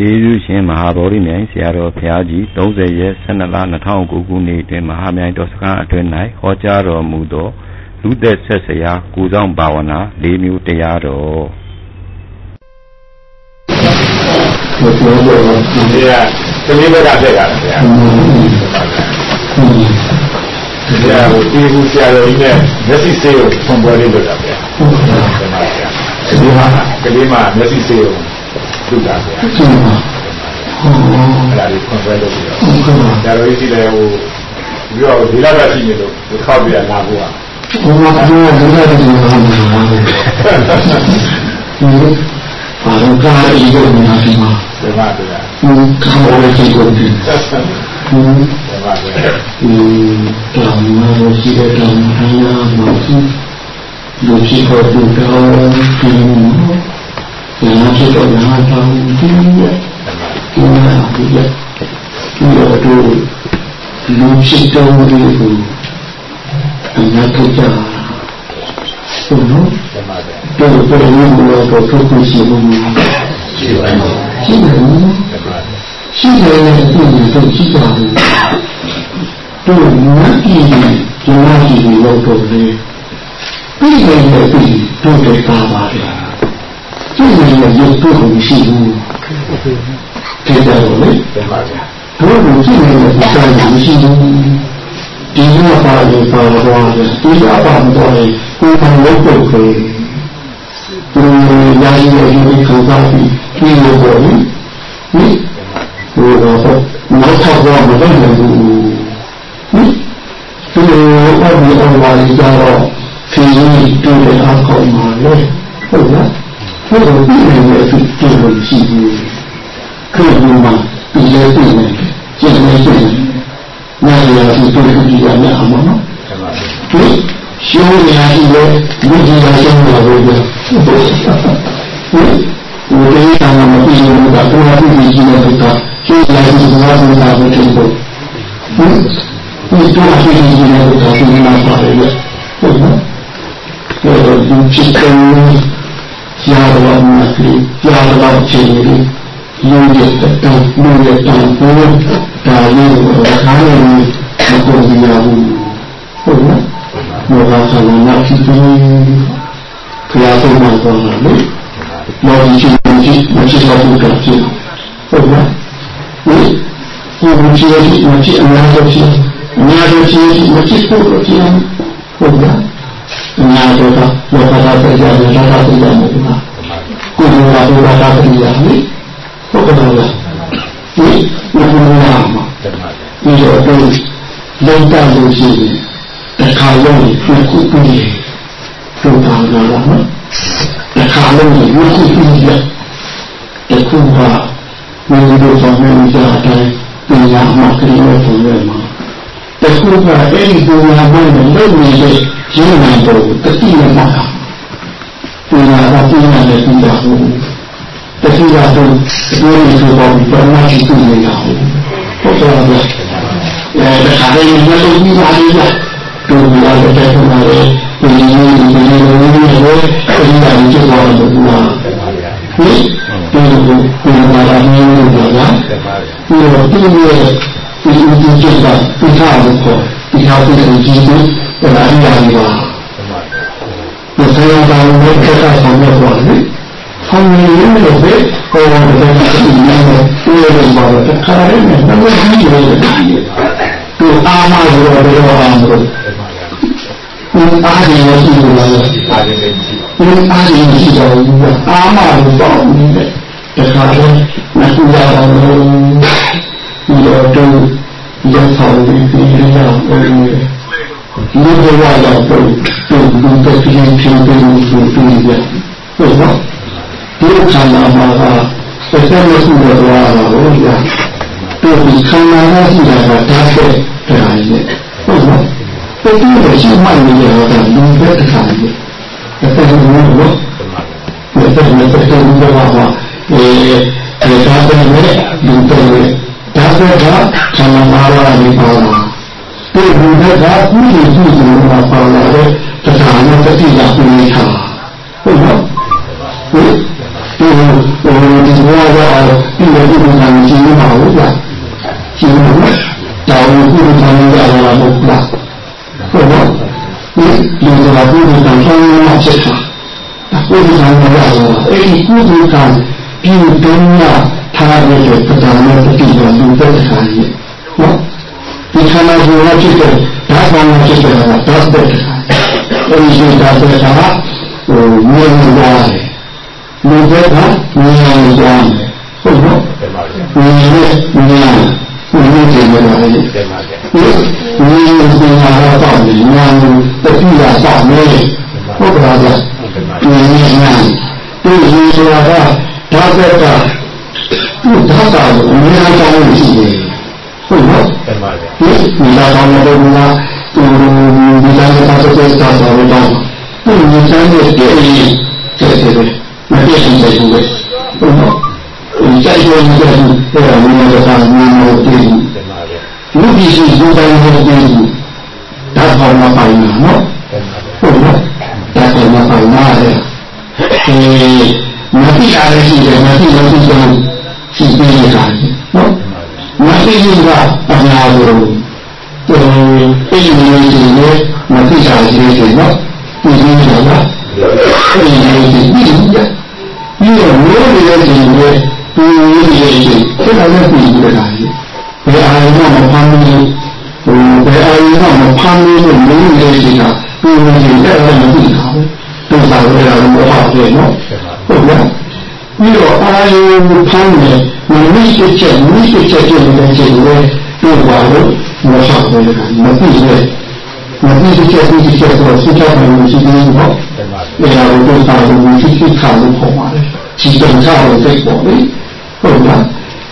ကျေးဇူးရှင်မဟာဗောဓိမြိုင်ဆရာတော်ဘုရားကြီး30ရက်12လ2009ခုနှစ်တွင်မဟာမြိုင်တော်စခန်းအတွင်း၌ဟောကြားတော်မူသောလူသက်ဆက်ဆရာကိုဆောင်ဘာဝနာ၄မျိုးတရားတော်ဘုရားတော်ဒီကသမီးဘက်ကတက်တာဗျာဆရာကိုဒီကူဆရာတော်ကြီးနဲ့မျက်စိစေးကိုဖွင့်ပွဲလေးလုပ်တာဗျာဟုတ်ပါဗျာကလေးမကလေးမမျက်စိစေးကိုလု ပ်တာဗျာဟုတ်ပါအဲ့ဒါလေးဖွင့်ပွဲလုပ်ပြီးတော့ဆရာတော်ကြီးလည်းဟိုပြီးတော့ဒီလောက်ရှိနေလို့ဒီခောက်ပြလာဖို့อ่ะဘုရားကဒီလိုဒီလိုဒီလိုဒီဘာလို့ကားရီကိုမနာပြီမှာဒီမှာဗျာဟင်းကားဝယ်ကြည့်ကုန်ပြီဟင်းဒီမှာဗျာဟင်းတောင်းမလို့ရှိတဲ့တောင်းဟန်ရမှာလူရှိဖို့တူတော့ဒီ ညာဖြစ်တော့ညာတောင်းဒီရဲ့ဒီမှာဒီရဲ့ဒီတော့လူရှိတော့ဒီကိုအနာထုတ်ကြဟုတ်နော်တော်တော်လေးကတော့ထုတ်ခုရှိလို့ရှိပါတယ်ရှိတယ်ရှိတယ်လည်းသူ့ကိုရှိကြတယ်တို့ငါကြည့်ဒီမှာကြည့်လို့တော့လေပြီးရင်လည်းပြီးတို့တဲ့ပါပါ လားဒီလိုရုပ်တို့ရှိဘူးကြည့်ကြတော့လေတို့ကိုကြည့်နေတဲ့ဒီစားမရှိဘူးဒီလိုပါလေပါတော့ဒီလိုပါတော့ကိုယ်ကလုပ်ဖို့ပဲဒီလိုရာဇဝင်ဒီခံစားပြီးဒီလိုပေါ့နိဒီဟိုတော့နောက်ထောက်တော့မလုပ်နိုင်ဘူးနိဒီလိုအဘိဓမ္မာကြီးတော့ဖြေရင်တူတယ်အကောင်းပါလေဟုတ်လား ဟုတ်တယ်ဒီလိုမျိုးဖြစ်တယ်လို့ရှိဘူးခေတ်မှာဒီလိုပြင်နေကျင့်နေကျင့်နာရီယာရှိတွေ့ကြည့်ရမယ်အမှန်နော်ဒီရှင်းရရရှိလေဝိဇ္ဇာရှင်းပါလို့ပြောဒီဝိဇ္ဇာမပြီးဘူးကဘုရားပြည်ကြီးနေတဲ့ကရှင်းရရှိသွားတာကိုသိဖို့ဒီတော့အဖြစ်ကြီးနေတဲ့ကရှင်းလာပါတယ်ဟုတ်နော်ဒီချစ်တယ် ကြာတော့မှလည်းကြာတော့ချင်းလေးရုပ်ရတဲ့တောင်းလူရတဲ့တောင်းဘုရားဒါလေးကိုခါရည်မကုန်ကြရဘူးဟုတ်နော်မောဟဆန္ဒနာဖြစ်ပြီးခရဆုံးမှာတော့လေမောဟရှိမရှိမရှိတော့ဘူးကဖြစ်ဟုတ်နော်ဒီကိုယ်ကြည့်ရမရှိအများဆုံးရှိအများဆုံးရှိမရှိဖို့တော့ဖြစ်ဟုတ် နော်အများဆုံးကလောကသားပြကြတယ်လောကသားပြကြတယ်ကိုယ်ကဘုရားဘုရားပြရမယ်ဟုတ်ကဲ့လားဒီဘုရားမှာပြီးတော့သူလုံးတလို့ရှိရင်တစ်ခါလုံးနှစ်ခုပြီးသူ့တော်လာလားနော်တစ်ခါလုံးနှစ်ခုပြီးရတစ်ခုကမင်းတို့ဆောင်နေကြတဲ့အတိုင်းပညာမှကလေးနဲ့ပုံရမှာတစ်ခုကအဲ့ဒီပညာမှနဲ့လုပ်နေတဲ့ ရင်းနိုင်တော့တတိယမှာပညာကပညာနဲ့ပြီးတာဟုတ်တတိယတော့ဒီလိုဆိုတော့ပညာရှိသူနေတာဟုတ်ဟုတ်ကဲ့အဲတခါတည်းမလုပ်ပြီးပါလိမ့်မယ်တို့ကလည်းတက်ဆုံးပါလေဒီလိုမျိုးဒီလိုမျိုးဒီလိုမျိုးဒီလိုမျိုးကျတော့ဘူးလားဟင်ဒီလိုဒီလိုပါလာမျိုးလို့ပါလားဒီလိုဒီလိုဒီလိုဒီကျတာဒီထားလို့ခေါ် ဒီထားပြီးဒီကြည့်ပြီးအဲ့ဒါအရာကြီးပါမဆိုင်တာလည်းကက်ကဆောင်ရပါလေဆောင်ရည်လို့ပဲဟောတယ်ဒီလိုမျိုးဒီလိုပါတော့ခါရနေတယ်ဘယ်လိုကြည့်ရလဲသူအားမလို့တော့ဘယ်လိုအောင်လို့သူအားရည်ရှိလို့လားအားရည်ရှိသူအားရည်ရှိတော့ဘူးအားမလို့တော့နေတဲ့တခါတော့မကူရအောင်လို့ဒီတော့သူ လက်ဆောင်ပြီးပြီးရအောင်လို့ဒီလိုရတော့သူသူသူတကယ်ချင်းချင်းပြီးဆိုပြီးရဟုတ်နော်ဒီခန္ဓာမှာကစက်မရှိတော့တာလို့ရတို့ဒီခန္ဓာကရှိတာကဓာတ်ပဲတရားကြီးဟုတ်နော်တိတိရရှိမှနေရတာလူပဲတရားကြီးအဲ့ဒါကလည်းနော်ဒီတဲ့နဲ့တဲ့တဲ့ဘုရားကအဲအဲဒါပဲနဲ့လူပဲ ဒါပဲကခန္ဓာမှားလာနေပါလားဒီလူပဲကကုသိုလ်ကုသိုလ်မှာပါလာတဲ့တရားနဲ့တတိယပြုနေတာဟုတ်နော်ဒီဒီဟိုဒီဘဝကဒီတဲ့ကုသိုလ်ကံရှင်းနေပါဘူးဗျာရှင်းနေမှာတောင်းကုသိုလ်ကံရရတာမဟုတ်လားဟုတ်တော့ဒီလူတော်ကုသိုလ်ကံဆောင်းနေဖြစ်တာကုသိုလ်ကံရရတာအဲ့ဒီကုသိုလ်ကံပြုတုံးရ ထားရတဲ့ပဒံနဲ့ပฏิယောလူသက်ခါကြီးနော်ဒီခန္ဓာကိုယ်ကဖြစ်တဲ့ဓာတ်ကောင်ဖြစ်တဲ့ဓာတ်သက်ခါအဲဒီဓာတ်သက်ခါဟိုမြင်သွားတယ်လူတွေကမြင်သွားတယ်ဟုတ်နော်မြင်ရမြင်ဘုရားကျေရပါလေ။တင်ပါဗျာ။ဒီဒီဒီမှာတော့တယ်ညာလို့တတိယစောင့်နေဟုတ်ပါဗျာ။ဒီညာဒီဒီဆိုတာကဓာတ်က သူ့ဓာတ်တာကိုအများကြောင်းရှိတယ်။ဟုတ်နော်။တင်ပါဗျာ။ဒီဒီလာကောင်းတဲ့ဘုရားဒီဒီလာတဲ့ပတ်သက်တဲ့စာစာတွေတော့ဒီဉာဏ်နဲ့တည်းရေးတဲ့တဲ့မပြည့်စုံတဲ့ဘူးပဲ။ဟုတ်နော်။ကြိုက်လို့မကြိုက်ဘူးအဲ့ဒါမျိုးကသာနာမသိဘူးလူပြည်ရှိလူတိုင်းမသိဘူးဒါပေါ်မှာပိုင်တာနော်ဟုတ်နော်ဒါပေါ်မှာပိုင်တာလေအဲမသိတာလည်းရှိတယ်မသိလို့သိတယ် ရှိသေးတယ်နော်မသိဘူးကအများဆုံးဟိုအဲ့ဒီလိုရှိနေမသိတာရှိတယ်နော်ဒီလိုလားအဲ့ဒီလိုရှိပြီးပြီးတော့မျိုးတွေလည်းရှိနေဒီလိုရေးရေးရေးဖြစ်လာတဲ့ပြည်ပြည်တာကြီးဘယ်အာရုံမှမဖမ်းဘူးဟိုဘယ်အာရုံမှမဖမ်းဘူးလို့မျိုးရေးရေးတာပြည်ပြည်ရေးတဲ့လည်းမသိတာဘူးသူစားရတာလည်းမဟုတ်ဘူးနော်ဟုတ်ကဲ့ ပြီးတော့အာရုံဖမ်းတယ်မမိစ်ချက်မိစ်ချက်ချက်တဲ့ချိန်တွေတွေ့ပါလို့မဟုတ်ဘူးလေမသိဘူးမသိတဲ့ချက်ဒီချက်ဆိုစိတ်ချမ်းသာရှိသေးဘူးနော်။ဒါကိုတော့သာလို့ရှိရှိခါလို့ခေါ်ပါတယ်။ဒီတုံချလို့သိပေါ်လေ။ဟုတ်လား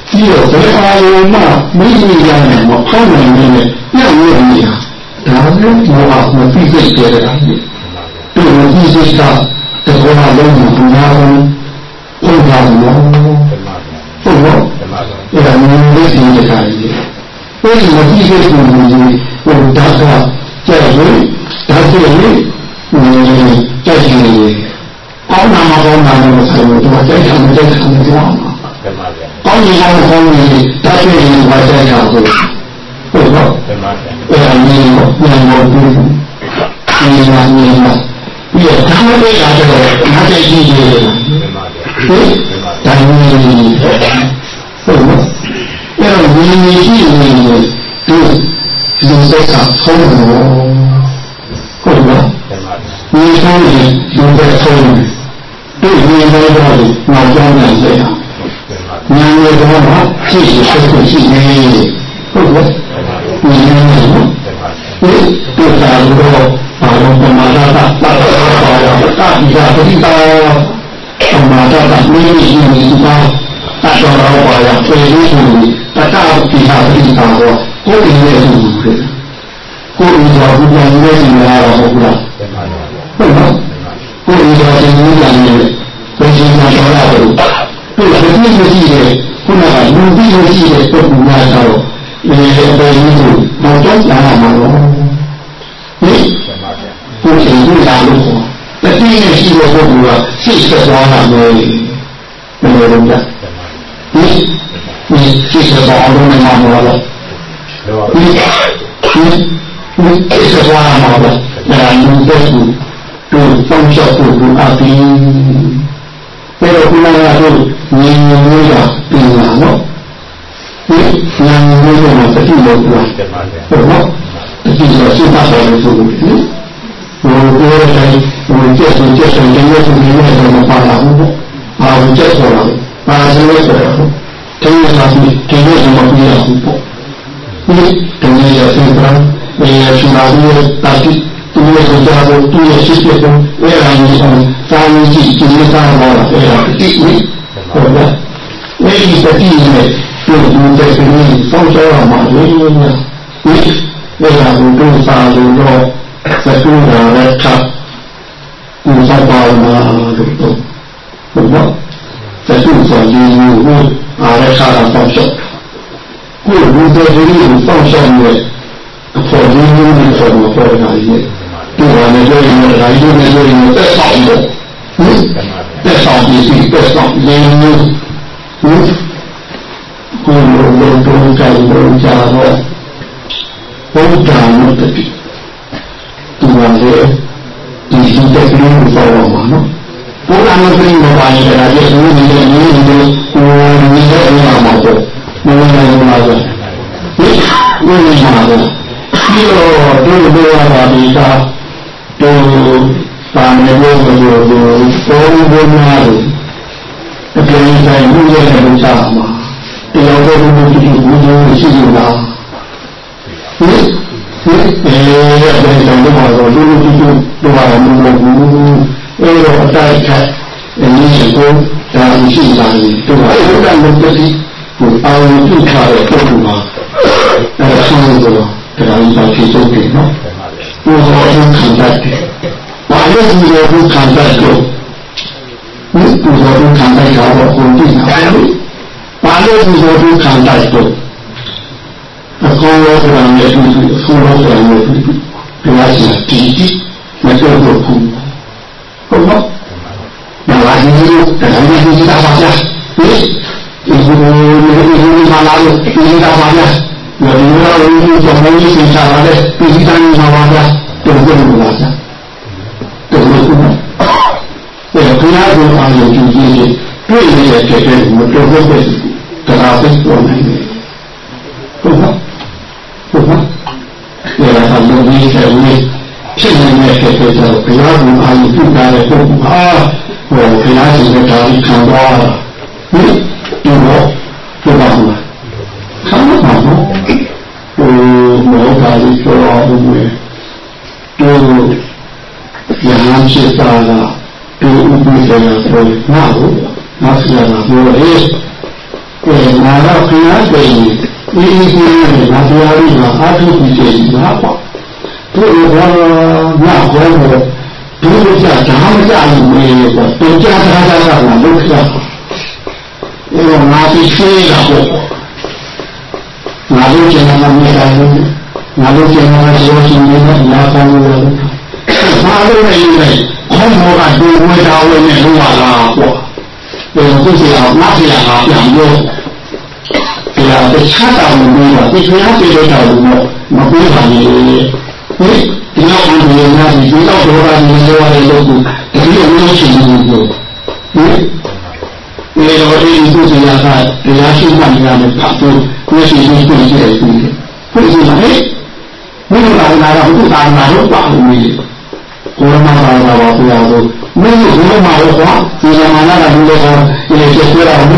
ပြီးတော့ဘယ်အာရုံမှမိမိရနိုင်မဖောက်နိုင်နေနဲ့ညံ့နေနေတာဒါလည်းမောဟမသိစိတ်ကြတဲ့အားဖြင့်ဒီလိုသိစိတ်ကတဘောလုံးမှာဘုရားဟု တ်ပါဘူးဟုတ်နော်အဲ့ဒါမျိုးလေးသိနေတာကြီးအဲ့ဒီမသိစိတ်ကိုဟိုဒါကကြည့်ရင်ဒါကြည့်ရင်ကြည့်ရင်ကောင်းတာမကောင်းတာလို့ဆိုတော့ကြိုက်တာမကြိုက်တာမကြောက်ဘူးကောင်းကြီးကောင်းကောင်းကြီးတတ်သိရင်ဘာဆိုင်တာကိုဟုတ်တော့အဲ့ဒါမျိုးကိုပြန်လို့ပြီးဒီမှာနေမှာပြီးတော့ဓမ္မတွေကကျတော့မတည့်ကြည့်ရတယ်ဟုတ် ဒါမျိုးဟုတ်တော့အဲ့တော့ဝိညာဉ်ရှိနေတယ်သူဒီစိတ်ကဆုံးလို့ဟုတ်တော့ဝိညာဉ်ရှိနေတယ်ဆုံးတယ်ဒီဝိညာဉ်တော်ကိုနောက်ကျောင်းနိုင်စေတာဉာဏ်ရဲ့ဘောမှာရှိရှိဆက်ကိုရှိနေဟုတ်ကဲ့ဉာဏ်ရဲ့ဘောဒီတုသာရောဘာလို့ပမာဒတာပါပါပါတာဒီကပတိတာပ မာဒတာမင်းရှိနေပါတတော်တော်ပါရပြေလို့ဆိုပြီးတတပိဟာပတိတာရောကိုယ်ရင်းရဲ့သူကိုယ်ရင်းတော်ဘုရားရဲ့ရှင်လာတော့ဟုတ်လားဟုတ်နော်ကိုယ်ရင်းတော်ရှင်ဘုရားရဲ့ဘယ်ရှင်လာတော့သူ့ဘယ်နည်းမရှိတဲ့ခုနကလူပြီးမရှိတဲ့ပုဂ္ဂိုလ်များတော့ဒီဘယ်နည်းကိုတော့တော့လာမှာလို့ဟင်ကိုယ်ရှင်ကိုလာလို့ တတိယရှိတဲ့ပုဂ္ဂိုလ်ကစိတ်ဆက်သွားတာမျိုးဘယ်လိုလုပ်လဲဟင်ဒီစိတ်ဆက်သွားအောင်လည်းမမလို့လားဟင်ဟင်စိတ်ဆက်သွားမှာလို့ဒါလူတဲ့သူတို့ပေါင်းချက်ဖို့အပ်အဲ့တော့ခုနကတော့ဉာဏ်ဉာဏ်မျိုးကပြင်လာနော်ဒီဉာဏ်မျိုးကတတိလို့ပြောတယ်ဟုတ်နော်တတိဆိုစိတ်ပါတော်လို့ဆိုလို့ ဒီဟိုပြောတဲ့ဟိုကျက်ဆိုကျက်ဆိုတည်းရဲ့ဒီနေ့တော့ပါလာဘူးအာဝကျက်ဆိုတာပါစလို့ဆိုတာတင်းရတာဒီတင်းရမှာပြရဘူးပေါ့ဒီတင်းရတဲ့ဆံဒီရရှိလာပြီးတာတိသူ့ရဲ့ကြောင့်သူ့ရဲ့ရှိတဲ့ကိုအဲ့ဒါမျိုးဆောင်စာရင်းကြည့်ဒီလိုစားတော့အဲ့ဒါတိတိဟုတ်လားအဲ့ဒီတတိနဲ့သူ့ဒီတဲ့ကလေးစောင့်ကြရမှာလေဒီအဲ့ဒါကိုသူစားလို့တော့ သတုရာရထဥစ္စာပါမလို့တော့ဟုတ်လားသတုဆိုရင်ဟိုအာရခါတော့စောင့်ရှောက်ကိုယ်ဒီတဲ့ကလေးကိုစောင့်ရှောက်နေအဖို့ရင်းရင်းနဲ့ဆိုတော့ပေါ်လာရဲ့ဒီဟာနဲ့ပြောရင်ဒါကြီးနဲ့ပြောရင်သက်ဆောင်လို့သက်ဆောင်ပြီးပြီးသက်ဆောင်ရင်းလို့ဟင်ကိုယ်လိုလိုတုံးကြိုင်လို့ကြတော့ဘုရားမတတိ ဒီပါလေဒီဒီတဲ့ကလေးကိုပေါ်တော့မှာနော်ဘုရားမတတိမပါရင်လည်းဒီလိုမျိုးမျိုးမျိုးမျိုးဟိုမျိုးအရာမှာပေါ့မင်းလည်းမလာဘူးဒီလိုမျိုးမှာတော့ဒီလိုတို့တို့ရတာဒီကတို့ပါနေလို့ဘယ်လိုလိုသုံးဖို့များလို့အပြင်ဆိုင်မှုရဲ့လူစားမှာတရားတော်ဘုရားတိဘုရားရှိနေတာ ဒီဒီအဲဘယ်လိုလဲတော့လူလူတိတိတို့ပါမလို့ဘူးအဲတော့အတိုက်ခတ်အနည်းဆုံးဒါရှိလာရင်တို့ကဘုရားမတ္တိကိုအာရုံပြုထားတဲ့ပုဂ္ဂိုလ်မှာအဲဆိုတော့တရားကြီးပါဖြစ်ဆုံးတယ်နော်ဘုရားခံတတ်တယ်ဘာလို့ဒီလိုခံတတ်လို့ဒီပူဇော်ခံတတ်တာတော့ကိုသိတာလေဘာလို့ပူဇော်ခံတတ်လို့ အကောရောကံရဲ့ဒီအကောရောကံရဲ့ဒီတရားရှိတီတီမတော်တော့ဘူးဟုတ်နော်ဒါလာဒီလိုတရားကြီးတာပါဗျာဟင်ဒီလိုမျိုးမှာလာလို့ဒီတာပါဗျာဘယ်လိုလဲဒီကြောင့်မျိုးစိတ်ချလာတဲ့ဒီတိုင်းမှာပါဗျာတော်တော်လို့ပါဗျာတော်တော်လို့အဲခဏကိုအာရုံပြုကြည့်ရင်တွေ့နေတဲ့တဲ့တဲ့မတော်ဘူးပဲတရားသိပေါ်နေတယ်ဟုတ်ပါဟုတ်ပါ ဒီလိုအလုံးကြီးတဲ့ဝိဖြစ်နေတဲ့တဲ့တဲ့ဆိုဘုရားကအာရုံပြုတာတဲ့ပုဂ္ဂိုလ်ဟာဟိုဘုရားရှင်ကဒါကြီးခံသွားတာဟင်ဒီတော့ဘုရားကခံမှာနော်ဟိုမောတာကြီးပြောတော့ဘုရားတို့ယဟန်ဖြစ်တာကဒီဥပ္ပဒေဆိုငါ့ကိုငါဆရာကပြောတယ်အဲငါတော့ခဏတည်း ဒီဒီကိုငါတရားရင်းကအာထုပြီးတယ်ငါပေါ့သူ့ဘာငါခေါ်တော့ဒီလိုကြဒါမှမကြဘူးလေပေါ့သူကြားထားတာကငါလုပ်ကြအဲငါပြီးရှိတာပေါ့ငါတို့ကျန်တာမရဘူးငါတို့ကျန်တာရောရှင်နေတဲ့ငါကောင်းလို့ဘာလို့လဲလဲခေါင်းမောကဒီဝေတာဝေနဲ့လုံးဝလားပေါ့ဘယ်လိုဖြစ်အောင်ငါ့ဆရာကပြန်ပြော ဒီဟာတခြားတောင်မပြီးတော့ဒီခရားပြေတော့တောင်မပြီးပါဘူးဟင်ဒီနောက်အမှုရများဒီတော့ဒေါ်လာမျိုးရတယ်လို့ဒီလိုမျိုးရှိနေလို့ဟင်ဒီလိုဒီသူစရာကတရားရှိမှများနဲ့ပတ်ဖို့ကိုယ်ရှိရှိပြည့်တယ်ပြီးတယ်ဘုရားဟဲ့ဘုရားကလာတော့ဘုရားကလာတော့ပါလို့ကိုရမသာသာပါဘုရားဆိုမင်းတို့ဘုရားမှာတော့ကွာဒီဇမာနကဘုရားကဒီလိုပြောတာဘု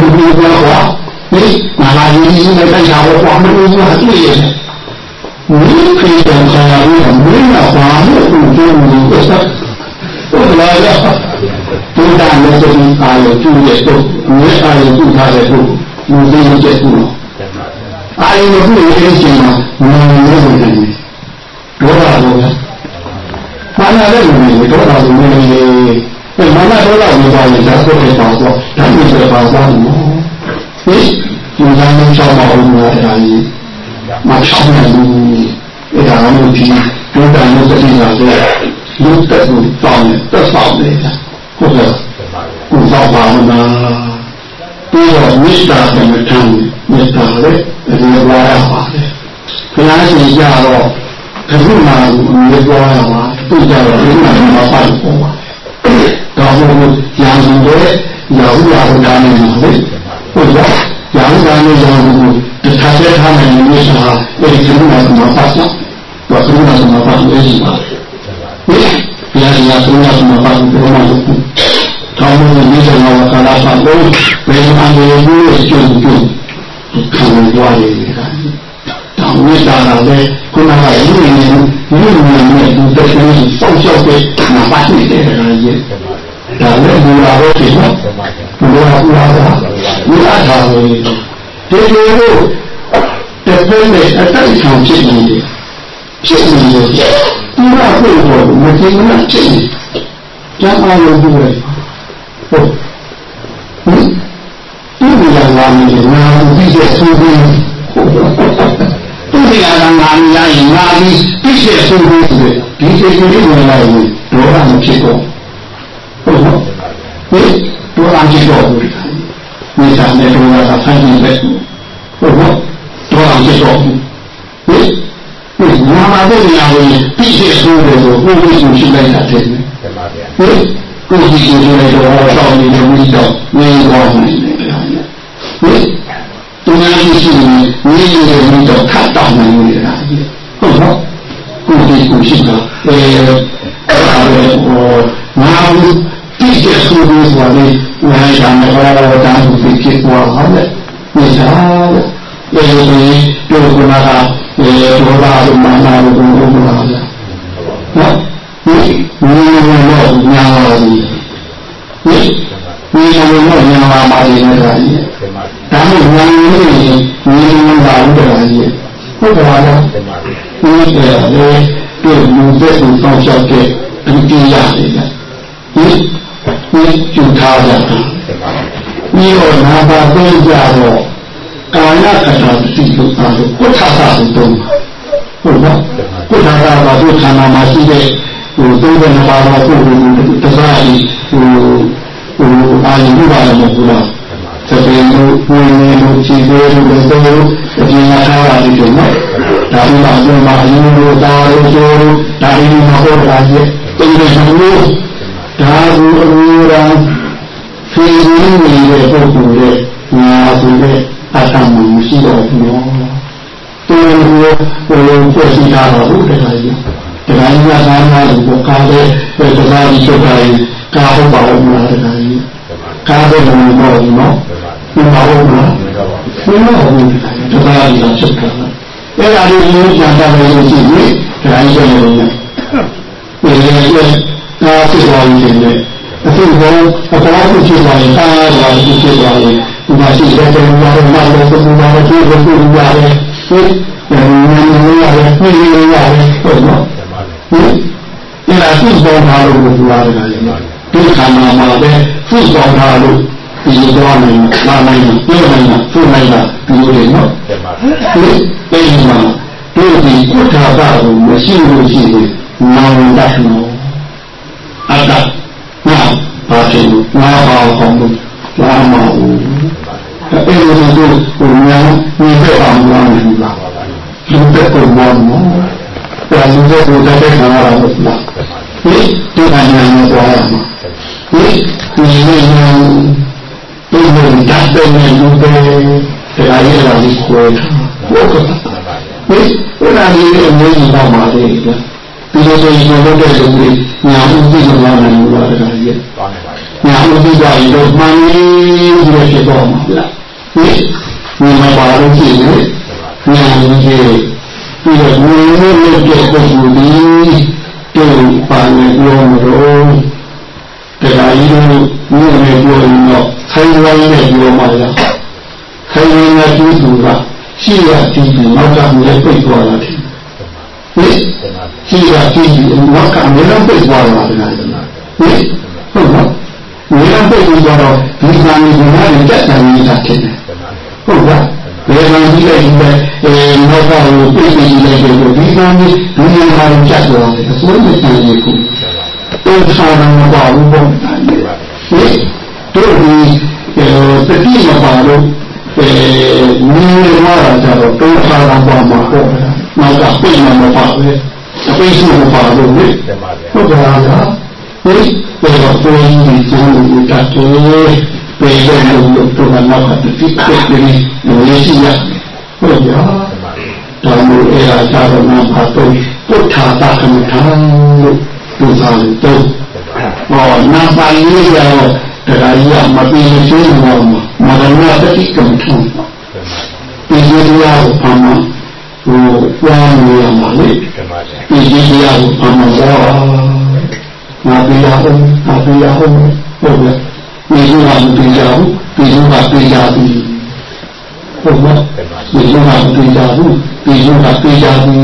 ရား ဘုရားကွာဒီမာလာကြီးကြီးနဲ့တိုက်တာတော့ကွာမင်းတို့ကတွေ့ရတယ်မင်းခေတ္တဆရာကြီးကမင်းကဘာလို့သူ့ကိုလို့ဆက်ဟုတ်လားဘုရားနဲ့တည်းအာရုံပြုတဲ့တော့မင်းအာရုံပြုထားတဲ့ပုလူသိတဲ့ပုအာရုံပြုနေတဲ့အချိန်မှာမင်းလည်းဝင်နေတယ်ဒေါသဘောမာနလည်းဝင်နေဒေါသလည်းဝင်နေအဲမာနဒေါသဝင်သွားရင်ဒါဆိုတဲ့ပါတော့ဒါမျိုးဆိုပါသွားတယ် ဟင်ဒီလမ်းကြောင်းပါဦးမှာတရားကြီးမချောင်းနိုင်ဘူးအဲဒါမျိုးဒီဒုက္ခနဲ့တတိယဆိုလူတက်ကိုတောင်းတယ်တက်ဆောင်တယ်ဟုတ်ကဲ့ကိုဆောင်ပါမလားပြီးတော့မေတ္တာကမ္မထံမေတ္တာလည်းဒီလိုပါရပါတယ်ဘုရားရှင်ကြတော့ကရုဏာကိုမြေပွားရမှာသူကြတော့ဒီမှာမပါဘူးပေါ့ပါဒါမှမဟုတ်ရာဇဝင်တဲ့ရာဟုရာဟုဒါနဲ့မှာလေ ဟုတ်လားရာဟုဒါနဲ့ရာဟုကိုတခြားတဲ့ထားနိုင်နေဆိုတာအဲဒီကရုဏာကိုမပါစတော့ကရုဏာကိုမပါဘူးအဲဒီပါဟင်ဘုရားရှင်ကကရုဏာကိုမပါဘူးဘုရားကိုတောင်းလို့ဒီဆောင်ကကာလပတ်လို့ဘယ်မှာနေလို့ကျုံကျုံခံရသွားတယ်တောင်းနေတာလည်းခုနကလူတွေလူတွေနဲ့ဒီတက်ရှင်စောင့်ရှောက်တဲ့နာပါနေတယ်ကလည်းဒါလည်းဘူလာတော့ဖြစ်နော် ဘူလာဘူလာကဘူလာထားလို့ဒီလိုလို့တပည့်နဲ့အတိုက်ဆောင်ဖြစ်နေတယ်ဖြစ်နေတယ်ဒီမှာပြေတော့မသိဘူးလားဖြစ်နေကျမ်းအားလို့ပြောတယ်ဟုတ်ဟင်ဒီလိုလာနေတယ်ငါပြီးတဲ့ဆိုပြီးသူ့တရားကငါမြင်ရင်ငါပြီးပြည့်စုံဆုံးပြီးဆိုဒီစိတ်ကလေးဝင်လာရင်ဒေါသမဖြစ်တော့ဟုတ်ဟုတ် န်းကြီးတော်ဘူးမိသားနဲ့တော်တာဆန်းကြီးပဲဟုတ်တော့တော်အောင်ကြည့်တော့ဟိဒီနာမတဲ့နေရာကိုပြည့်စုံဆိုလို့ကိုကိုကိုရှိလိုက်တာတဲ့ဟိကိုကိုရှိလိုက်တော့တော့နေလို့မိတော့နေတော့နေတယ်ဟိတူနာရှိရှိနေလို့မိတော့ခတ်တော့နေနေတာဟုတ်တော့ကိုကိုကိုရှိတော့အဲဟိုနာမပြည့်စုံလို့ဆိုတယ် ဝိုင်းတာနဲ့ဟောတာသူဖြစ်သွားဟာလေဒီစားလေဒီလိုပြောကနာကအဲဒေါသတို့မာနတို့ဘုံဘုံလာတယ်နော်ဒီဒီလိုတော့ညာပါဘူးဒီဒီလိုတော့ညာပါပါလိမ့်မယ်ဒါကြီးတမဗျာဒါမှညာနေရင်ဒီလိုပါဘူးဒါကြီးဟုတ်ပါလားတမဗျာဒီတဲ့လေတို့လူသက်ကိုစောင့်ရှောက်တဲ့အတိအရလေးကဒီ ဒီကျူထားကြတာတမဗျာပြီးတော့နာပါသိကြတော့ကာယကထာတိလို့သာလို့ကုဋ္ဌာသဆိုတော့ဟုတ်နော်ကုဋ္ဌာသပါတို့ဌာနမှာရှိတဲ့ဟိုသုံးတဲ့ပါတော့ကိုယ်ကိုတစားကြီးဟိုဟိုအာရုံပြုပါလို့မဟုတ်လားသတိလို့ကိုယ်နဲ့လို့ကြည်သေးလို့လည်းသုံးလို့အပြင်ကထားတာဒီလိုနော်ဒါမှမဟုတ်မှာအရင်လိုတာလို့ဆိုဒါဒီမှာဟောတာကြီးတိတ်တယ်လို့ ဒါကိုအမျိုးရာဖေးရင်းနေတဲ့ပုဂ္ဂိုလ်ရဲ့ညာဆိုတဲ့အတ္တမှမရှိတော့ဘူးနော်။တော်တော်ဟိုဖွဲ့စည်းထားတော့ဘူးတရားကြီး။တရားကြီးကသာနာလို့ကားတဲ့တရားကြီးချုပ်တာကြီးကားဟုတ်ပါဦးမလားတရားကြီး။ကားတဲ့ဘုံတော့ဘူးနော်။မပါဘူးလား။မပါဘူးတရားကြီးကချုပ်တာ။အဲ့ဒါလေးကိုညာတာလို့ရှိရင်တရားကြီးချုပ်နေတယ်။ဒီလို ကားဖြစ်သွားရင်လည်းအခုတော့အကောင်းဖြစ်သွားရင်ကားသွားဖြစ်သွားရင်ဒီမှာရှိတဲ့တယ်မှာတော့မှာတော့ဘုရားရဲ့ဒီလိုလိုရတယ်ဒီဉာဏ်ဉာဏ်လို့ရတယ်ပြည့်ရရတယ်ဟုတ်နော်ဒီအဲ့ဒါသူ့ပေါ်မှာလို့ပြောရတယ်ဒီခန္ဓာမှာပဲသူ့ပေါ်မှာလို့ဒီလိုတော့နိုင်လာနိုင်ပြောနိုင်တာသူ့နိုင်တာဒီလိုလေနော်တမဗျာဒီအဲ့ဒီမှာတို့ဒီကုဋ္ဌာပကိုမရှိလို့ရှိရင်နာဝတ္တနော အတ္တနာဘာဖြစ်လို့နာဘာကောင်းလို့လာမဟုတ်အဲ့လိုဆိုဟိုများဒီဘက်အောင်လာနေလားဒီဘက်ကိုမောင်းနော်ဒါလူတွေကိုတက်တဲ့ခါရတာဟုတ်လားဒီဒီကညာနဲ့သွားရမှာဒီဒီနေဒီလိုတတ်တဲ့လူတွေတရားရည်လာပြီးကိုယ်ဟုတ်ကဲ့တမဗျာဒီဥဒ္ဒါကြီးရဲ့အမျိုးကြီးတော့ပါလေ ဒီလိုဆိုရင်တော့တဲ့လူတွေညာဥပ္ပိမလာနိုင်ဘူးလားတရားကြီးသွားနေပါပြီညာဥပ္ပိကရင်တော့မှန်ပြီးတော့ဖြစ်တော့မှာလားဒီဒီမှာပါလို့ရှိရင်ညာကြီးပြီးတော့ဘုရားရဲ့ပြည့်ပုဂ္ဂိုလ်ဒီတူပါနေပြောမလို့တရားကြီးတို့မြင်နေပြောရင်တော့ခိုင်းဝိုင်းနဲ့ပြောမှလားခိုင်းဝိုင်းနဲ့ပြောသူကရှိရတည်ပြီးနောက်ကမြေပိတ်သွားတာတယ် ဟင်တမဗျာရှိရတည်ပြီးနောက်ကမြေလည်းပိတ်သွားတာတယ်ဟင်ဟုတ်နော်မြေလည်းပိတ်ပြီးတော့ဒီကံကြီးကလည်းတက်တယ်နေတာဖြစ်တယ်တမဗျာဟုတ်လားဘယ်မှာကြီးလိုက်ဒီပဲအဲနောက်ကကိုပြည့်ပြည့်လိုက်တယ်ဒီကံကြီးဒီနေရာကိုကျတ်သွားတယ်အစိုးရတန်ကြီးကိုတော့ဆောင်ရမှာပါဘူးပေါ့ဟင်တို့ဒီတတိမပါလို့အဲမြင်ရတာကြတော့တော့ဆောင်ရမှာပါပေါ့ နောက်ကပြည့်မှာပါပဲအပိတ်စုမပါလို့လေတမဗျာဟုတ်ကဲ့လားဟင်ဘယ်တော့ကိုယ်ကြီးကျမ်းကိုတတ်တယ်ပြေရလို့တော့နောက်ကတိတိကျကျနေလို့ရှိရဟုတ်ကြတမဗျာတော်မူအဲ့ဒါသာသနာ့ဘာတော့ပုဋ္ဌာတကမ္မထာလို့ပြောတာလို့တော့ဟောနာပါဠိရောတရားကြီးကမပြေသေးဘူးမှာမရဏတတိကမ္မထာဒီလိုတရားကိုအမှ ဟိုဝါနေရမှာလေတမဗျာဒီဒီတရားကိုအမှန်တော့ငါပြရအောင်ငါပြရအောင်ဟုတ်လားဒီလိုကမပြရဘူးဒီလိုကပြရပြီဟုတ်လားတမဗျာဒီလိုကပြရဘူးဒီလိုကပြရပြီ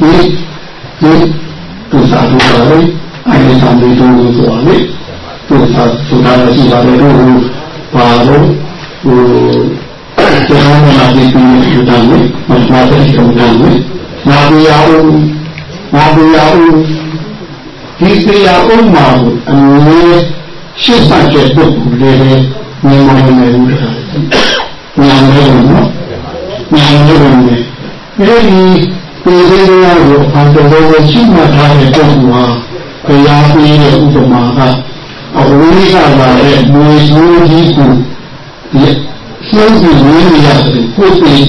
ဒီဒီသူစားလို့ရတယ်အဲဒီဆောင်ပြီးတော့ဆိုရလေသူစားဆိုတာရှိပါတယ်လို့ပါတော့ဟိုတရားနာပြီးပြီးယူတာလေ မမတဲ့ဒီကောင်လေငါပြရအောင်ငါပြရအောင်ဒီပြရအောင်မှာအမြဲရှင်းပတ်တဲ့ပုဂ္ဂိုလ်တွေမြင်မနေဘူးတခါညာနေလို့နော်ညာနေလို့ဒီဒီလေးတရားကိုအတော်တော်ရှိမှထားတဲ့ပုဂ္ဂိုလ်ဟာဘုရားပေးတဲ့ဥပမာကအဝိဇ္ဇာပါတဲ့မွေဆိုးကြီးကိုဒီနှုတ်ပြီးဝင်ရတဲ့ကိုယ်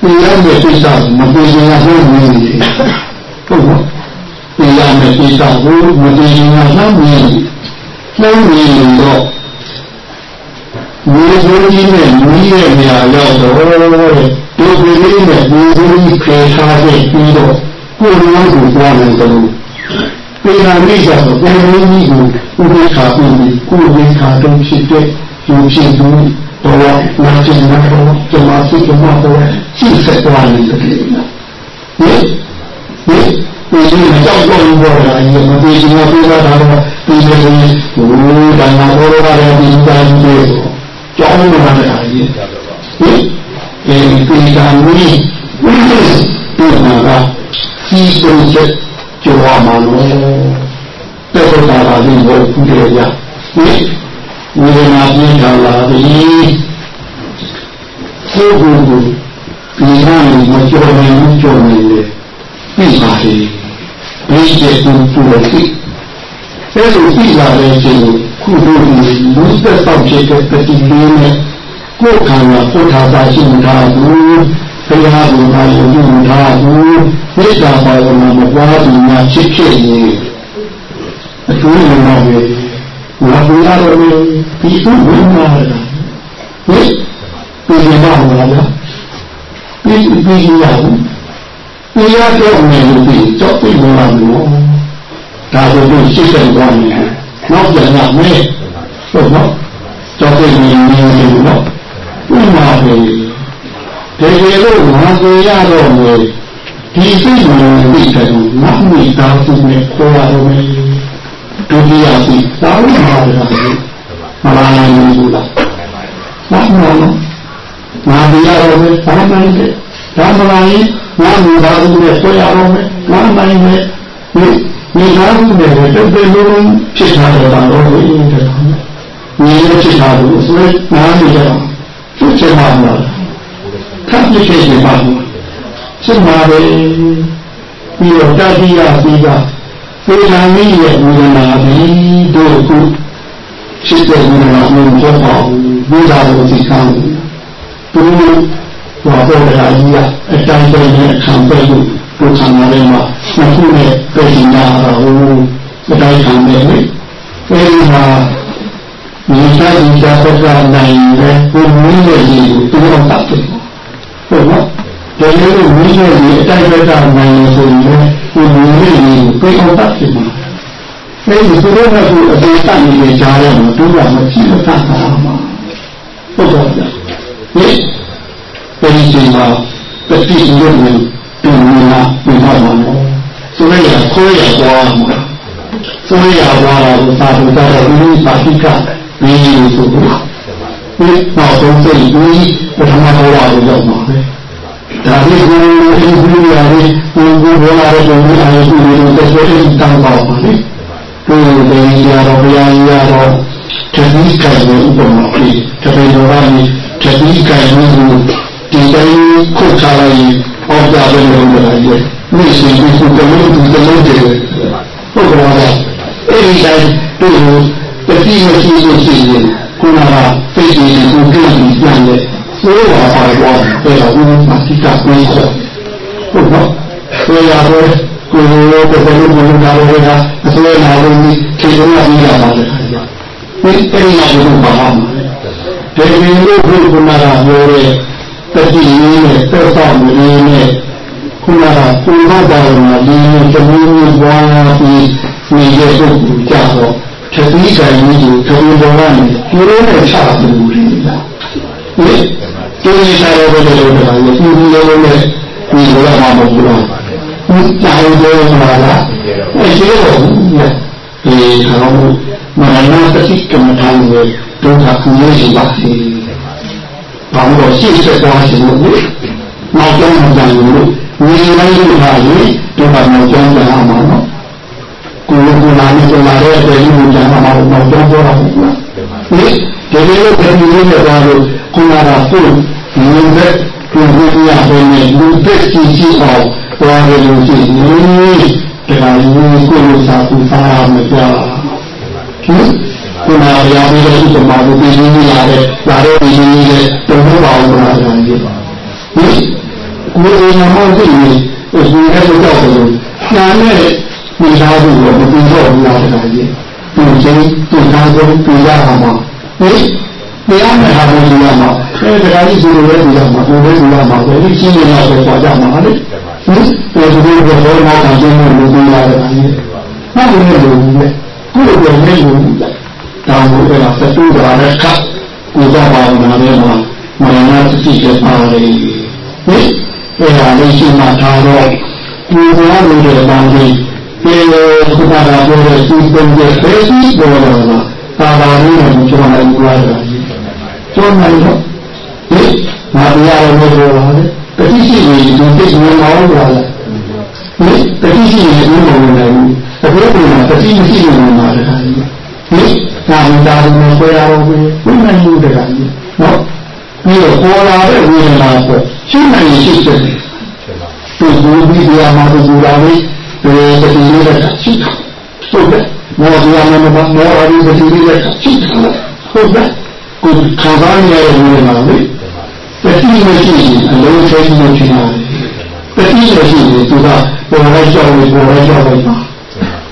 ပြီးပြရမယ့်ကိစ္စမပြေရင်ရဖို့ဝင်နေတယ်ဟုတ်ပါပြရမယ့်ကိစ္စကိုမပြေရင်ရဖို့ဝင်နေနှုတ်နေတော့မွေဆိုးကြီးနဲ့မွေးရဲ့နေရာရောက်တော့ဒီပြည်လေးနဲ့မွေဆိုးကြီးခေထားတဲ့ပြီးတော့ကိုယ်လုံးကိုသွားနေတယ်ပေနာမိတ်ဆိုတော့ဘယ်လိုနည်းကိုဥပိ္ပခာပြီးကိုယ်ဝိခာတုံးဖြစ်တဲ့ယူဖြစ်သူတော်နာကျင်နာတော်ကျမစိတ်ကမတော် စိတ်ဆက်သွားနေတယ်ဒီဒီဒီဒီကြောက်တော့ဘောလာရေမပြေချင်တော့ပြေးတာတော့ဒီလိုမျိုးဟိုဒါနာဘောရတဲ့ဒီတိုင်းတွေကြောင်းနေတာလေဒီအဲဒီဒီကံမီးဒီမှာကကြီးဆုံးချက်ကျော်မှာလို့တက်တော့တာလေးကိုခုတည်းရဝိဝေဒနာပြင်းထန်လာပြီကိုယ်ကိုယ်ကို ဒီနာမကျော်နေဘူးကျော်နေလေပြီးပါလေဒီကျေသူသူလို့သိအဲလိုသိလာတဲ့ချိန်ခုတို့ဒီလူသက်ဆောင်ဖြစ်တဲ့ပတိလေးနဲ့ကိုယ်ခန္ဓာပုထာသာရှိတာဘူးဘုရားဘုရားယုံကြည်တာဘူးမေတ္တာပါရမမပွားသူများဖြစ်ဖြစ်နေအကျိုးဝင်တော့ပဲငါဘုရားတော်ကိုဒီသူဝင်လာတာဟိပြည်မှာလာလား ပြည်ပြည်ရဘူးပြည်ရတော့မယ်လို့ပြီးတော့ပြည်လာလို့ဒါဆိုလို့ရှင်းတယ်သွားနေနောက်ပြန်လာမယ်ဟုတ်နော်တော့ပြည်နေနေလို့နော်ဥမာပဲတကယ်လို့ငါကိုရတော့မယ်ဒီစိတ်ဝင်ပြီးတယ်ငါမိသားစုနဲ့ခေါ်ရတော့မယ်ဒုတိယစိတ်သာဝမှာတယ်မလာနိုင်ဘူးလားမမှန်ဘူး ငါဒီရတော့မယ်ဘာမှမဖြစ်ဒါမလာရင်ငါမိသားစုနဲ့ခေါ်ရတော့မယ်ငါမှန်မယ်ဒီမိသားစုနဲ့တက်တဲ့လုံးဖြစ်တာတော့တော့ဘယ်လိုလဲညီရဖြစ်တာလို့ဆိုရင်ငါမိတော့ဖြစ်ချင်မှာမလားခပ်ဖြစ်ဖြစ်နေပါဘူးဖြစ်မှာပဲပြီးတော့တတိယပြီးတော့ဝေဒနာမီးရဲ့ဝေဒနာပြီးတို့ခုဖြစ်တဲ့ဝေဒနာမျိုးမဟုတ်ပါဘူးဘုရားကိုသိခံဘူး သူဟောပေါ်တာကြီးကအတိုင်းတိုင်းနဲ့ခံပဲလို့ဘုရားနာထဲမှာနှစ်ခုနဲ့ပြည်ညာဟိုအတိုင်းခံတယ်လေအဲဒီမှာဒီစာဒီစာပကနိုင်တဲ့ဘုမင်းရဲ့ဒီကိုသူတို့တတ်တယ်ဟုတ်နော်ဒါလည်းမင်းရဲ့ဒီအတိုင်းပကနိုင်ဆိုရင်ကိုယ်မြင်နေပြေအောင်တတ်ဖြစ်မှာအဲဒီသူတို့ကသူအသေးတတ်နေတဲ့ကြားထဲမှာတို့ကမကြည့်မတတ်တာမှာဟုတ်တော့ဗျာ ဒီအဲဒီချိန်မှာတတိယရုပ်နဲ့တူလာပြန်ပါမှာဆိုရရခိုးရသွားမှာဆိုရရသွားတော့သာဘုရားတော်ဒီပါတိကဒီလိုဆိုတော့ဒီနောက်ဆုံးစိတ်ကြီးပထမဘဝကိုရောက်မှာပဲဒါလေးကိုဒီလိုရတယ်ကိုကိုဘောလာတဲ့ကိုအားကိုဒီလိုသက်သက်တောင်းပါပါလေကိုယ်လည်းရတော့ဘုရားရတော့တတိကံကိုဥပမာပြီးတပည့်တော်ကနေ တတိကံကိုဒီတိုင်းခုတ်ချလိုက်ရင်ဟောကြားလို့ရတယ်ရဲ့မိရှင်ဒီကုတလုံးဒီတလုံးတည်းဟုတ်ကဲ့အဲ့ဒီတိုင်းတို့တတိမရှိလို့ရှိရင်ခုနကသိနေကိုကြည့်ပြီးပြန်တယ်ဆိုးပါပါတော့ဘယ်တော့မှမသိတာကိုခေါ်ဟုတ်တော့ဆိုရတော့ကိုယ်ရောကိုယ်လိုဘုရားတော်ကအစွဲလာလို့ဒီခေတ္တမှာပြီးရပါတယ်ဒီအဲ့ဒီမှာဘုရားပါမှာ ဒေဝီတို့ဘုရားနာပြောတဲ့တတိယနဲ့သက်ဆောင်မှုနဲ့ခုနကကိုယ်တော်ပါမှာဒီသမီးမျိုးပွားပြီးနေတဲ့ပုဂ္ဂိုလ်ကြတော့သတိကံကြီးကိုသမီးတော်ကနေကိုယ်နဲ့ချပြီးလို့လားဒီဒီစားရတဲ့လိုပါလေဒီလိုလိုနဲ့ဒီလိုမှမဟုတ်ဘူးဒီတိုင်လို့မှာလားအဲဒီလိုဒီကောင်မရဏတတိကမ္မထာကို ဒုက္ခကူရရှိပါစေ။ဘာလို့ရှေ့ဆက်သွားရှင်လို့နောက်ကျောင်းကြံလို့ညီလိုက်လို့ပါလေဒုက္ခနောက်ကျောင်းကြံအောင်ပါနော်။ကိုယ်ကလာနေကြလာတဲ့ပြည်လူကြံအောင်နောက်ကျောင်းပေါ်အောင်ဒီဒီလိုပြည်လူတွေကတော့ကိုယ်လာတာပို့ဒီလိုပဲကိုယ်ကိုရတဲ့လူသက်ကြီးကြီးအောင်သွားရလို့ရှိရင်တရားရင်းကိုလိုစားပူစားရမှာကြာဟင် ခုနကရာပြီးတော့ဒီမှာဒီပြင်းနေလာတဲ့လာတဲ့ဒီနေတဲ့တုံ့ပါအောင်လာတယ်ဒီပါဟင်ကိုယ်ကမှမသိဘူးဒီရဲ့ကြောက်တယ်ညာနဲ့မိသားစုကိုမပြီးတော့ဘူးလားတရားကြီးသူချင်းသူသားဆုံးပြရမှာဟင်တရားနဲ့ဟာလို့ရမှာအဲတရားကြီးဆိုလို့ရမှာဘယ်လိုရမှာလဲဒီချင်းနေတော့ပေါ်ကြမှာလေဟင်ဒီလိုမျိုးဘောနာခံခြင်းလို့ပြောရတယ်အရင်မှတ်လို့လို့လေကိုယ်ကိုယ်နဲ့လို့ တောင်းလို့အဲ့ဒါသတူတာနဲ့ခတ်ကိုယ်ကပါမှာလည်းမှာမရဏသတိကပါလေဟင်အဲ့ဒါလေးရှိမှထားတော့ဒီလိုမျိုးတွေတောင်းပြီးပြေခုနကပြောတဲ့စီပုံရဲ့ဘယ်ရှိပေါ်လာတာပါပါလေးနဲ့ကျွန်တော်လည်းပြောရတာကျွန်တော်လည်းဟင်ငါတရားတော်ကိုပြောတာလေတတိရှိနေဒီသိဉာဏ်မောင်းလာတယ်ဟင်တတိရှိနေဒီမောင်းလာဘူးအခုကတတိမရှိနေမှာတခါကြီးဟ င်သာမတာကိုဆွဲရတော့ဘူးဘုနိုင်မှုတခါကြီးနော်ပြီးတော့ပေါ်လာတဲ့ဝေဒနာကိုရှိနိုင်ရှိတယ်သူဘူးပြီးရမှာသူလာလေးဒီတတိလေးကရှိတာဟုတ်တယ်မောဒီယာမမမောရီတတိလေးကရှိတာဟုတ်တယ်ကိုခံစားရတဲ့ဝေဒနာလေးတတိမရှိရင်အလုံးစုံမှုဖြစ်လာတယ်တတိမရှိရင်သူကပေါ်လိုက်ကြောက်နေပေါ်လိုက်ကြောက်လိုက်ပါ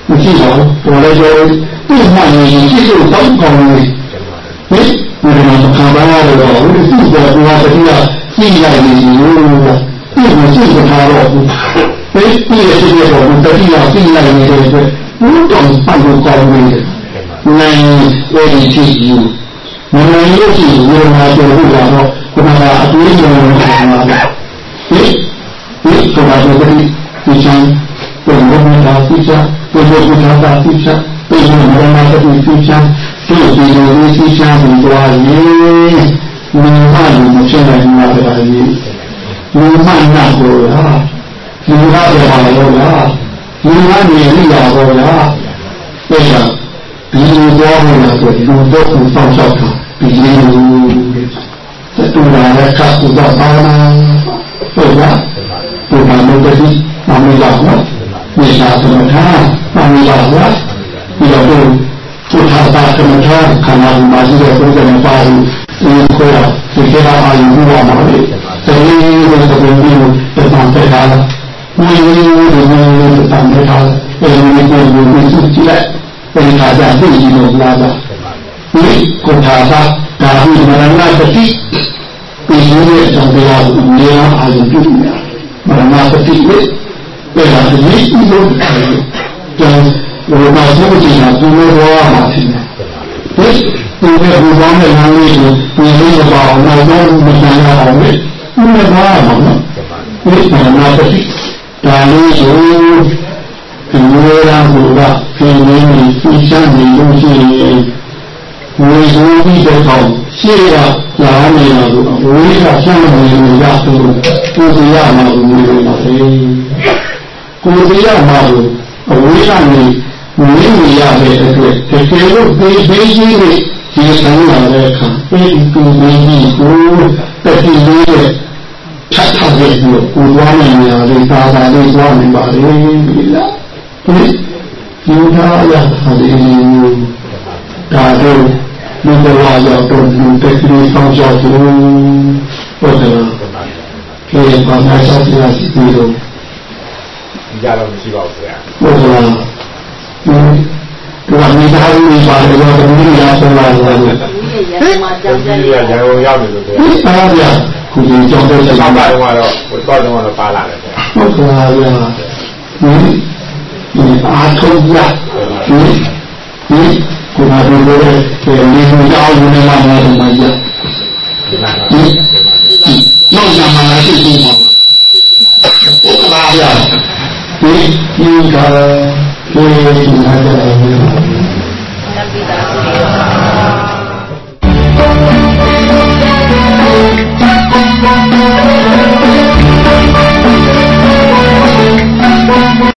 မရှိတော့ပေါ်လိုက်ကြောက် ပြမှန်ရင်ရှိလို့တောင်းကောင်းနေဟင်ဒီမှာခံစားရတော့ဒီသူ့ပေါ်ကတတိကကြည့်လိုက်နေလို့ပြမရှိတာတော့ဘူးဘယ်ပြည့်ရှိတဲ့ပေါ်တတိကကြည့်လိုက်နေတဲ့အတွက်ဘုတော်ပတ်လို့ကောင်းနေတယ်နိုင်အဲ့ဒီကြည့်ယူမနိုင်လို့ရှိရင်ဝေဒနာပြောလို့ရတော့ဘုရားအတွေးကြောင့်ပါမှာဟိဒီဆိုတာကဒီဒီချမ်းဘုရားမြတ်တာသိချဘုရားဘုရားတာသိချ ဘုရားမရဏတတိသိချဒီဒီလိုသိချပြီးသွားရင်မိမလူမဖြစ်နိုင်ဘူးလားဗျာကြီးမိမနာကိုလားဒီကားပြောပါလို့လားဒီကနေလိလာတော့လားအဲ့ဒါဒီလိုပြောလို့လားဆိုလူတော့ကိုစောင့်ရှောက်တာဒီလိုသတူလာတဲ့ကပ်ကိုတော့ပါနာဟုတ်လားဒီမှာမတတိမမလာနော်မိသာသမထမမလာနော် ပြီးတော့သူသာသာကမထာခန္ဓာမှာရှိတဲ့ပုံစံနဲ့ပါရင်ဒီကိုယ်ကဒီကအာရုံပေါ်မှာလေတကယ်လို့ဒီပုံမျိုးပြန်ဆောင်ပေးတာဝိဝိဝိဒီမျိုးပြန်ပေးတာအဲဒီကိုယ်ကိုသူကြည့်လိုက်ပြန်လာကြသိလို့လာတာဒီကိုသာသာဒါဟုမရဏတတိပြည်ရတဲ့တံတရားကိုနေရာအာရုံပြုနေတာမရဏတတိနဲ့ပြန်လာဒီလိုပြန် ဘယ်မှာရှိကြည့်တာသူတို့ဘောရမှာဖြစ်နေဒီဒီကဘူပေါင်းတဲ့လမ်းလေးကိုဒီလိုပါအောင်နောက်တော့မဆန်ရအောင်လေဥပမာပါမှာဒီဆန္ဒတစ်ဒါလေးဆိုဒီလိုရာဘူကဖိနေနေသိချမ်းနေလို့ရှိရင်ဝေဇူပြီးတဲ့ကောင်ရှေ့ကကြာနေတော့ဝေးကရှမ်းနေလို့ရဆုံးကိုစီရမှာလို့ပြောနေပါသေးကိုစီရမှာလို့အဝေးကနေ ဝေးနေရတဲ့အတွက်တကယ်လို့ပေးပေးကြီးတွေဒီဆန်းလာတဲ့အခါအဲဒီကိုယ်ကြီးကိုတတိလေးရဲ့ထပ်ထပ်ရဲ့ကိုကိုသွားနေရတဲ့သာသာလေးသွားနေပါလေပြီလားဒီယူထားရတာဒီဒါတော့လူတော်ရောက်တော့လူတက်ကလေးဆောင်ကြတယ်ဟုတ်တယ်ကျေဘာသာဆောက်ပြစီပြီးတော့ရတော့မရှိပါဘူးဆရာဟုတ်ကဲ့ ဒီကမိသားစုတွေပါတယ်တော့ဒီလိုရဆုံးလာတယ်ဟင်ဒီရရန်ကုန်ရောက်နေလို့ဗျာဟုတ်ပါဗျာခုဒီကြောင်းတော့ဆောက်ပါတော့တော့တော့တော့ပါလာတယ်ဟုတ်ကဲ့ဗျာဟင်ဒီအားထုတ်ရဒီဒီကိုယ်ကပြောတဲ့ဒီလိုကြောင်းနေမှာမဟုတ်ဘူးကြာဒီနောက်ရမှာရှိရှိမှာဟုတ်ကဲ့ဗျာဒီဒီက Thank you.